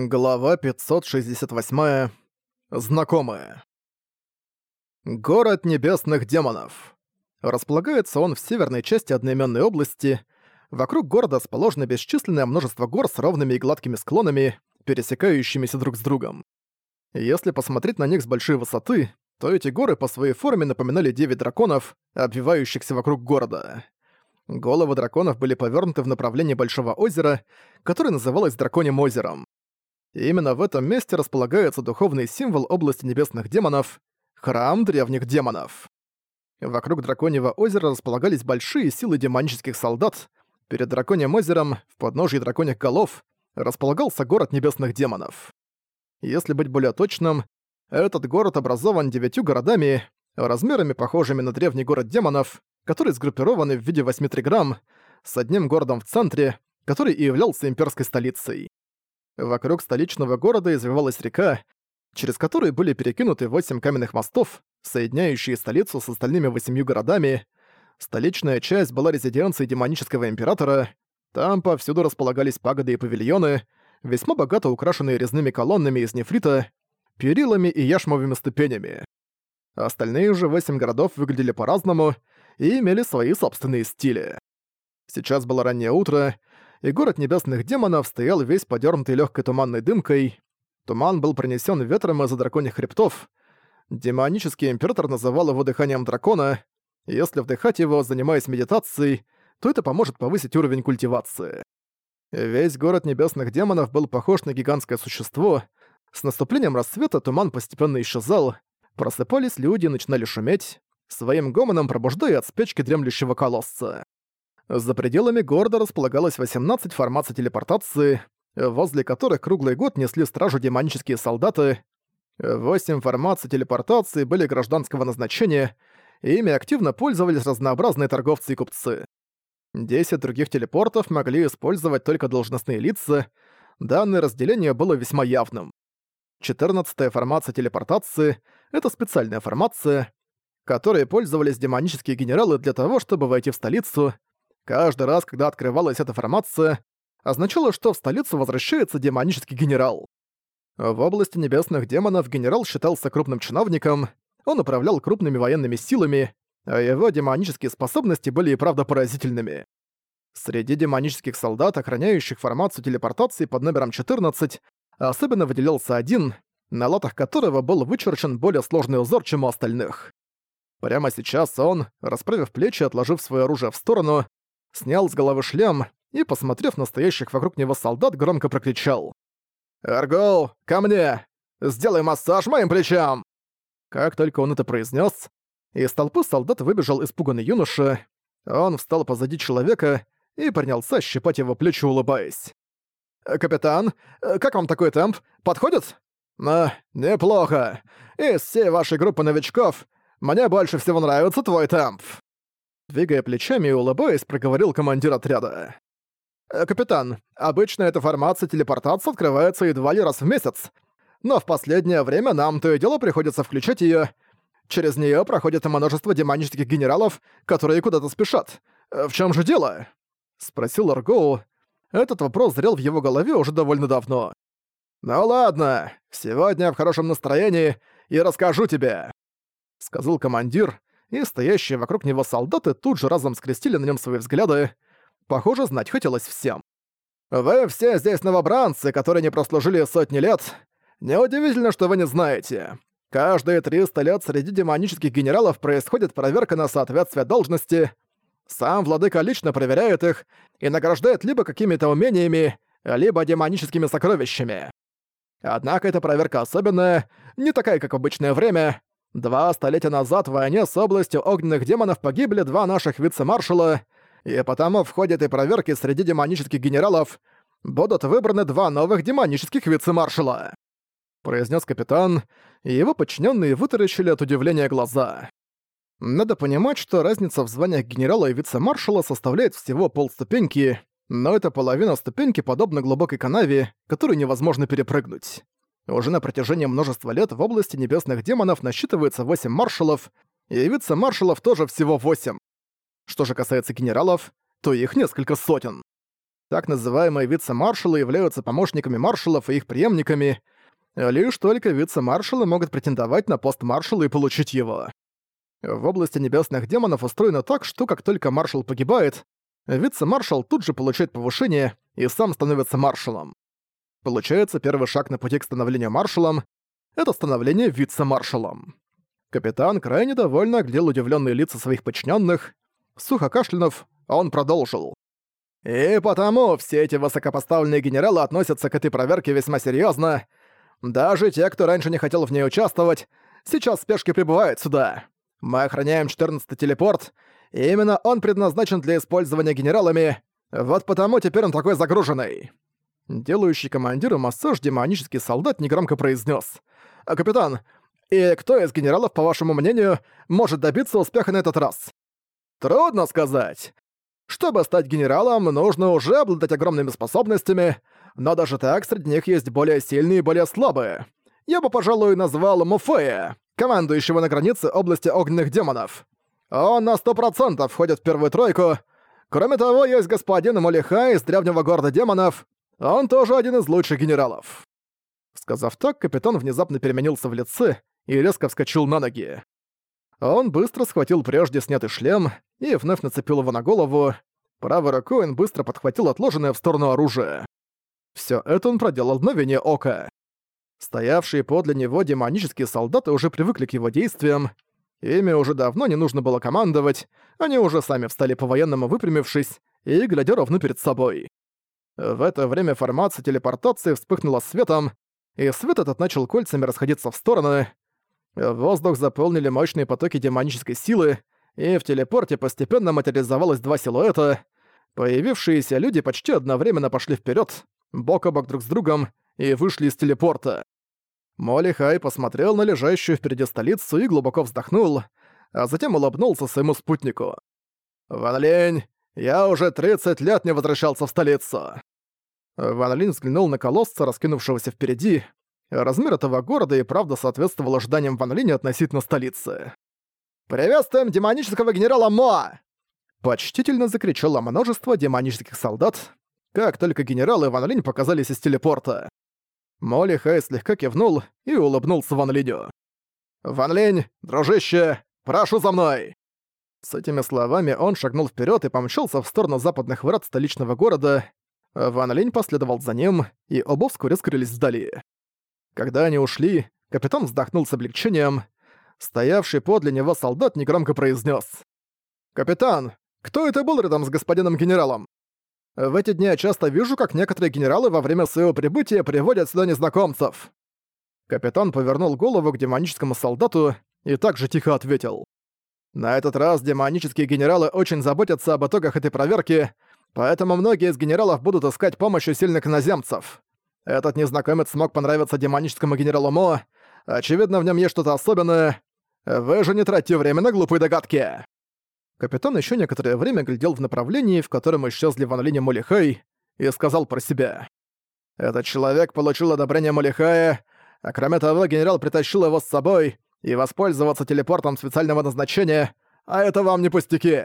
Глава 568. Знакомая. Город небесных демонов. Располагается он в северной части одноименной области. Вокруг города расположено бесчисленное множество гор с ровными и гладкими склонами, пересекающимися друг с другом. Если посмотреть на них с большой высоты, то эти горы по своей форме напоминали девять драконов, обвивающихся вокруг города. Головы драконов были повернуты в направлении Большого озера, которое называлось Драконьим озером. И именно в этом месте располагается духовный символ области небесных демонов — храм древних демонов. Вокруг Драконьего озера располагались большие силы демонических солдат. Перед Драконьим озером, в подножии драконьих голов, располагался город небесных демонов. Если быть более точным, этот город образован девятью городами, размерами похожими на древний город демонов, которые сгруппированы в виде восьми триграмм, с одним городом в центре, который и являлся имперской столицей. Вокруг столичного города извивалась река, через которую были перекинуты восемь каменных мостов, соединяющие столицу с остальными восемью городами. Столичная часть была резиденцией демонического императора, там повсюду располагались пагоды и павильоны, весьма богато украшенные резными колоннами из нефрита, перилами и яшмовыми ступенями. Остальные же восемь городов выглядели по-разному и имели свои собственные стили. Сейчас было раннее утро, и город небесных демонов стоял весь подернутый легкой туманной дымкой. Туман был принесен ветром из-за драконьих хребтов. Демонический император называл его дыханием дракона. Если вдыхать его, занимаясь медитацией, то это поможет повысить уровень культивации. Весь город небесных демонов был похож на гигантское существо. С наступлением рассвета туман постепенно исчезал, просыпались люди и начинали шуметь, своим гомоном пробуждая от спячки дремлющего колосса. За пределами города располагалось 18 формаций телепортации, возле которых круглый год несли стражу демонические солдаты. Восемь формаций телепортации были гражданского назначения, и ими активно пользовались разнообразные торговцы и купцы. Десять других телепортов могли использовать только должностные лица, данное разделение было весьма явным. Четырнадцатая формация телепортации — это специальная формация, которой пользовались демонические генералы для того, чтобы войти в столицу, Каждый раз, когда открывалась эта формация, означало, что в столицу возвращается демонический генерал. В области небесных демонов генерал считался крупным чиновником, он управлял крупными военными силами, а его демонические способности были и правда поразительными. Среди демонических солдат, охраняющих формацию телепортации под номером 14, особенно выделялся один, на латах которого был вычерчен более сложный узор, чем у остальных. Прямо сейчас он, расправив плечи и отложив свое оружие в сторону, снял с головы шлем и, посмотрев на стоящих вокруг него солдат, громко прокричал. «Эргоу, ко мне! Сделай массаж моим плечам!» Как только он это произнес, из толпы солдат выбежал испуганный юноша. Он встал позади человека и принялся щипать его плечи, улыбаясь. «Капитан, как вам такой темп? Подходит?» «А, неплохо. Из всей вашей группы новичков мне больше всего нравится твой темп». Двигая плечами и улыбаясь, проговорил командир отряда. «Э, «Капитан, обычно эта формация телепортации открывается едва ли раз в месяц, но в последнее время нам то и дело приходится включать её. Через неё проходит множество демонических генералов, которые куда-то спешат. Э, в чём же дело?» — спросил Аргоу. Этот вопрос зрел в его голове уже довольно давно. «Ну ладно, сегодня в хорошем настроении и расскажу тебе», — сказал командир, и стоящие вокруг него солдаты тут же разом скрестили на нем свои взгляды. Похоже, знать хотелось всем. «Вы все здесь новобранцы, которые не прослужили сотни лет. Неудивительно, что вы не знаете. Каждые 300 лет среди демонических генералов происходит проверка на соответствие должности. Сам владыка лично проверяет их и награждает либо какими-то умениями, либо демоническими сокровищами. Однако эта проверка особенная, не такая, как в обычное время, Два столетия назад в войне с областью огненных демонов погибли два наших вице-маршала, и потому в ходе этой проверки среди демонических генералов будут выбраны два новых демонических вице-маршала», — произнес капитан, и его подчиненные вытаращили от удивления глаза. Надо понимать, что разница в званиях генерала и вице-маршала составляет всего полступеньки, но эта половина ступеньки подобна глубокой канаве, которую невозможно перепрыгнуть. Уже на протяжении множества лет в области небесных демонов насчитывается 8 маршалов, и вице-маршалов тоже всего 8. Что же касается генералов, то их несколько сотен. Так называемые вице-маршалы являются помощниками маршалов и их преемниками. Лишь только вице-маршалы могут претендовать на пост маршала и получить его. В области небесных демонов устроено так, что как только маршал погибает, вице-маршал тут же получает повышение и сам становится маршалом. Получается, первый шаг на пути к становлению маршалом — это становление вице-маршалом. Капитан крайне довольно оглядел удивленные лица своих подчиненных. Сухо кашлянув, он продолжил. «И потому все эти высокопоставленные генералы относятся к этой проверке весьма серьезно. Даже те, кто раньше не хотел в ней участвовать, сейчас в спешке прибывают сюда. Мы охраняем 14-й телепорт, и именно он предназначен для использования генералами, вот потому теперь он такой загруженный». Делающий командиру массаж демонический солдат негромко произнес: «Капитан, и кто из генералов, по вашему мнению, может добиться успеха на этот раз? Трудно сказать. Чтобы стать генералом, нужно уже обладать огромными способностями, но даже так среди них есть более сильные и более слабые. Я бы, пожалуй, назвал Муфея, командующего на границе области огненных демонов. Он на сто процентов входит в первую тройку. Кроме того, есть господин Молиха из древнего города демонов. Он тоже один из лучших генералов. Сказав так, капитан внезапно переменился в лице и резко вскочил на ноги. Он быстро схватил прежде снятый шлем и вновь нацепил его на голову. Правой рукой он быстро подхватил отложенное в сторону оружие. Всё это он проделал в мгновение ока. Стоявшие подле него демонические солдаты уже привыкли к его действиям. Ими уже давно не нужно было командовать, они уже сами встали по-военному выпрямившись и глядя ровно перед собой. В это время формация телепортации вспыхнула светом, и свет этот начал кольцами расходиться в стороны. Воздух заполнили мощные потоки демонической силы, и в телепорте постепенно материализовалось два силуэта. Появившиеся люди почти одновременно пошли вперед, бок о бок друг с другом, и вышли из телепорта. Молли Хай посмотрел на лежащую впереди столицу и глубоко вздохнул, а затем улыбнулся своему спутнику. «Ван Лень, я уже 30 лет не возвращался в столицу!» Ван Линь взглянул на колосса, раскинувшегося впереди, Размер этого города и правда соответствовал ожиданиям Ван Линя относительно столицы. «Приветствуем демонического генерала Мо!» Почтительно закричало множество демонических солдат, как только генерал и Ван Линь показались из телепорта. Молли Хай слегка кивнул и улыбнулся Ван Линю. «Ван Линь, дружище, прошу за мной!» С этими словами он шагнул вперед и помчался в сторону западных врат столичного города. Ван Линь последовал за ним, и оба вскоре скрылись вдали. Когда они ушли, капитан вздохнул с облегчением. Стоявший подле него солдат негромко произнес: «Капитан, кто это был рядом с господином генералом? В эти дни я часто вижу, как некоторые генералы во время своего прибытия приводят сюда незнакомцев». Капитан повернул голову к демоническому солдату и также тихо ответил. «На этот раз демонические генералы очень заботятся об итогах этой проверки, поэтому многие из генералов будут искать помощь у сильных иноземцев. Этот незнакомец смог понравиться демоническому генералу Мо. Очевидно, в нем есть что-то особенное. Вы же не тратьте время на глупые догадки. Капитан еще некоторое время глядел в направлении, в котором исчезли Ван Линь и Молихай, и сказал про себя. «Этот человек получил одобрение Молихая, а кроме того, генерал притащил его с собой и воспользоваться телепортом специального назначения, а это вам не пустяки.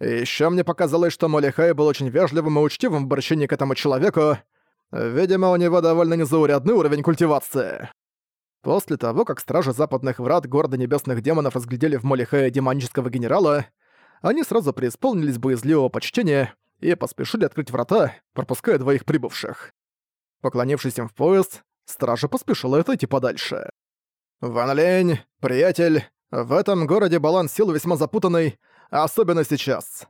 Еще мне показалось, что Молихай был очень вежливым и учтивым в обращении к этому человеку, Видимо, у него довольно незаурядный уровень культивации. После того, как стражи западных врат города небесных демонов разглядели в Молихае демонического генерала, они сразу преисполнились боязливого почтения и поспешили открыть врата, пропуская двоих прибывших. Поклонившись им в пояс, стража поспешила отойти подальше. «Ван Лень, приятель, в этом городе баланс сил весьма запутанный, особенно сейчас.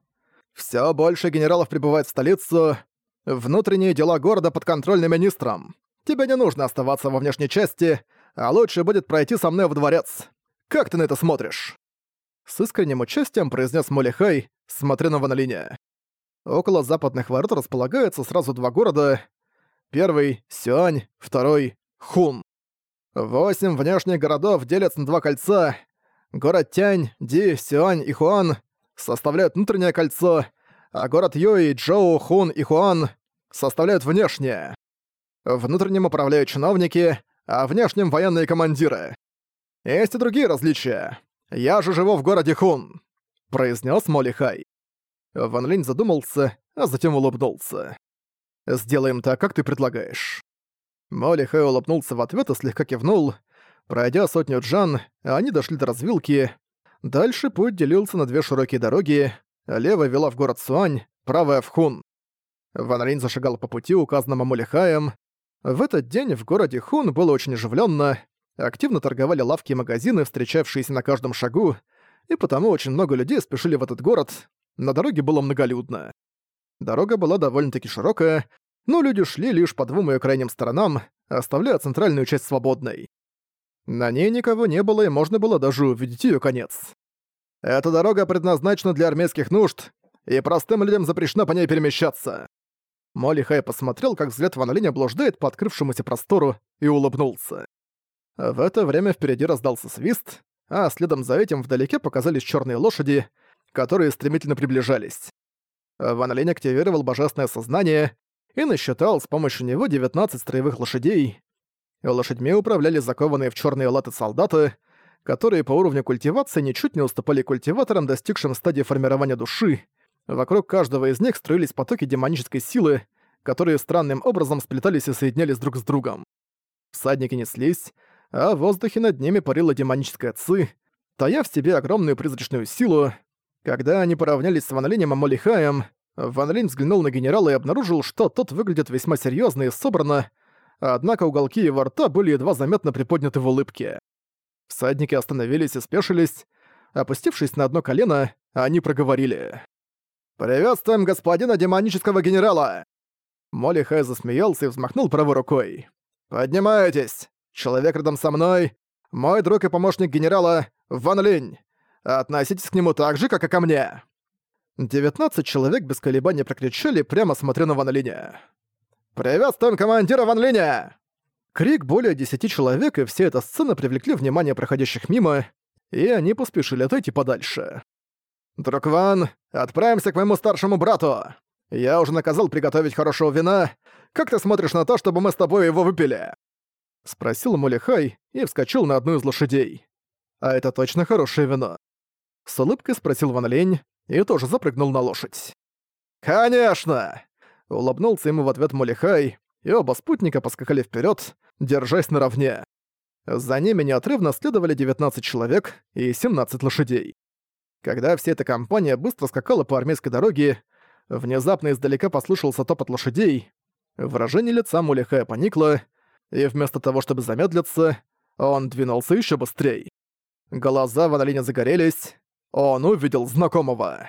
Все больше генералов прибывает в столицу, Внутренние дела города под контролем министром. Тебе не нужно оставаться во внешней части, а лучше будет пройти со мной в дворец. Как ты на это смотришь?» С искренним участием произнес Молихай, смотря на Ванолине. Около западных ворот располагаются сразу два города. Первый — Сюань, второй — Хун. Восемь внешних городов делятся на два кольца. Город Тянь, Ди, Сюань и Хуан составляют внутреннее кольцо — а город Юй, Джоу, Хун и Хуан составляют внешнее. Внутренним управляют чиновники, а внешним — военные командиры. Есть и другие различия. Я же живу в городе Хун», — произнес Молли Хай. Ван Линь задумался, а затем улыбнулся. Сделаем так, как ты предлагаешь». Молли Хэй улыбнулся в ответ и слегка кивнул. Пройдя сотню джан, они дошли до развилки. Дальше путь делился на две широкие дороги. Левая вела в город Суань, правая — в Хун. Ван Рейн зашагал по пути, указанному Молли Хаем. В этот день в городе Хун было очень оживленно. Активно торговали лавки и магазины, встречавшиеся на каждом шагу, и потому очень много людей спешили в этот город. На дороге было многолюдно. Дорога была довольно-таки широкая, но люди шли лишь по двум ее крайним сторонам, оставляя центральную часть свободной. На ней никого не было, и можно было даже увидеть ее конец. Эта дорога предназначена для армейских нужд, и простым людям запрещено по ней перемещаться. Молли Хай посмотрел, как взгляд Ван Линя блуждает по открывшемуся простору, и улыбнулся. В это время впереди раздался свист, а следом за этим вдалеке показались черные лошади, которые стремительно приближались. Ван Линь активировал божественное сознание и насчитал с помощью него 19 строевых лошадей. Лошадьми управляли закованные в черные латы солдаты, которые по уровню культивации ничуть не уступали культиваторам, достигшим стадии формирования души. Вокруг каждого из них строились потоки демонической силы, которые странным образом сплетались и соединялись друг с другом. Всадники неслись, а в воздухе над ними парила демоническая ци, тая в себе огромную призрачную силу. Когда они поравнялись с Ван Линем и Молихаем, Ван взглянул на генерала и обнаружил, что тот выглядит весьма серьезно и собрано, однако уголки его рта были едва заметно приподняты в улыбке. Всадники остановились и спешились. Опустившись на одно колено, они проговорили. «Приветствуем господина демонического генерала!» Молли Хай засмеялся и взмахнул правой рукой. «Поднимайтесь! Человек рядом со мной, мой друг и помощник генерала Ван Линь. Относитесь к нему так же, как и ко мне!» 19 человек без колебаний прокричали, прямо смотря на Ван Линя. «Приветствуем командира Ван Линя!» Крик более десяти человек и вся эта сцена привлекли внимание проходящих мимо, и они поспешили отойти подальше. «Друг Ван, отправимся к моему старшему брату! Я уже наказал приготовить хорошего вина. Как ты смотришь на то, чтобы мы с тобой его выпили?» Спросил Мулихай и вскочил на одну из лошадей. «А это точно хорошее вино?» С улыбкой спросил Ван Лень и тоже запрыгнул на лошадь. «Конечно!» Улыбнулся ему в ответ Мулихай, и оба спутника поскакали вперед, держась наравне. За ними неотрывно следовали 19 человек и 17 лошадей. Когда вся эта компания быстро скакала по армейской дороге, внезапно издалека послышался топот лошадей, выражение лица Мулихая поникло, и вместо того, чтобы замедлиться, он двинулся еще быстрее. Глаза Ван загорелись, он увидел знакомого.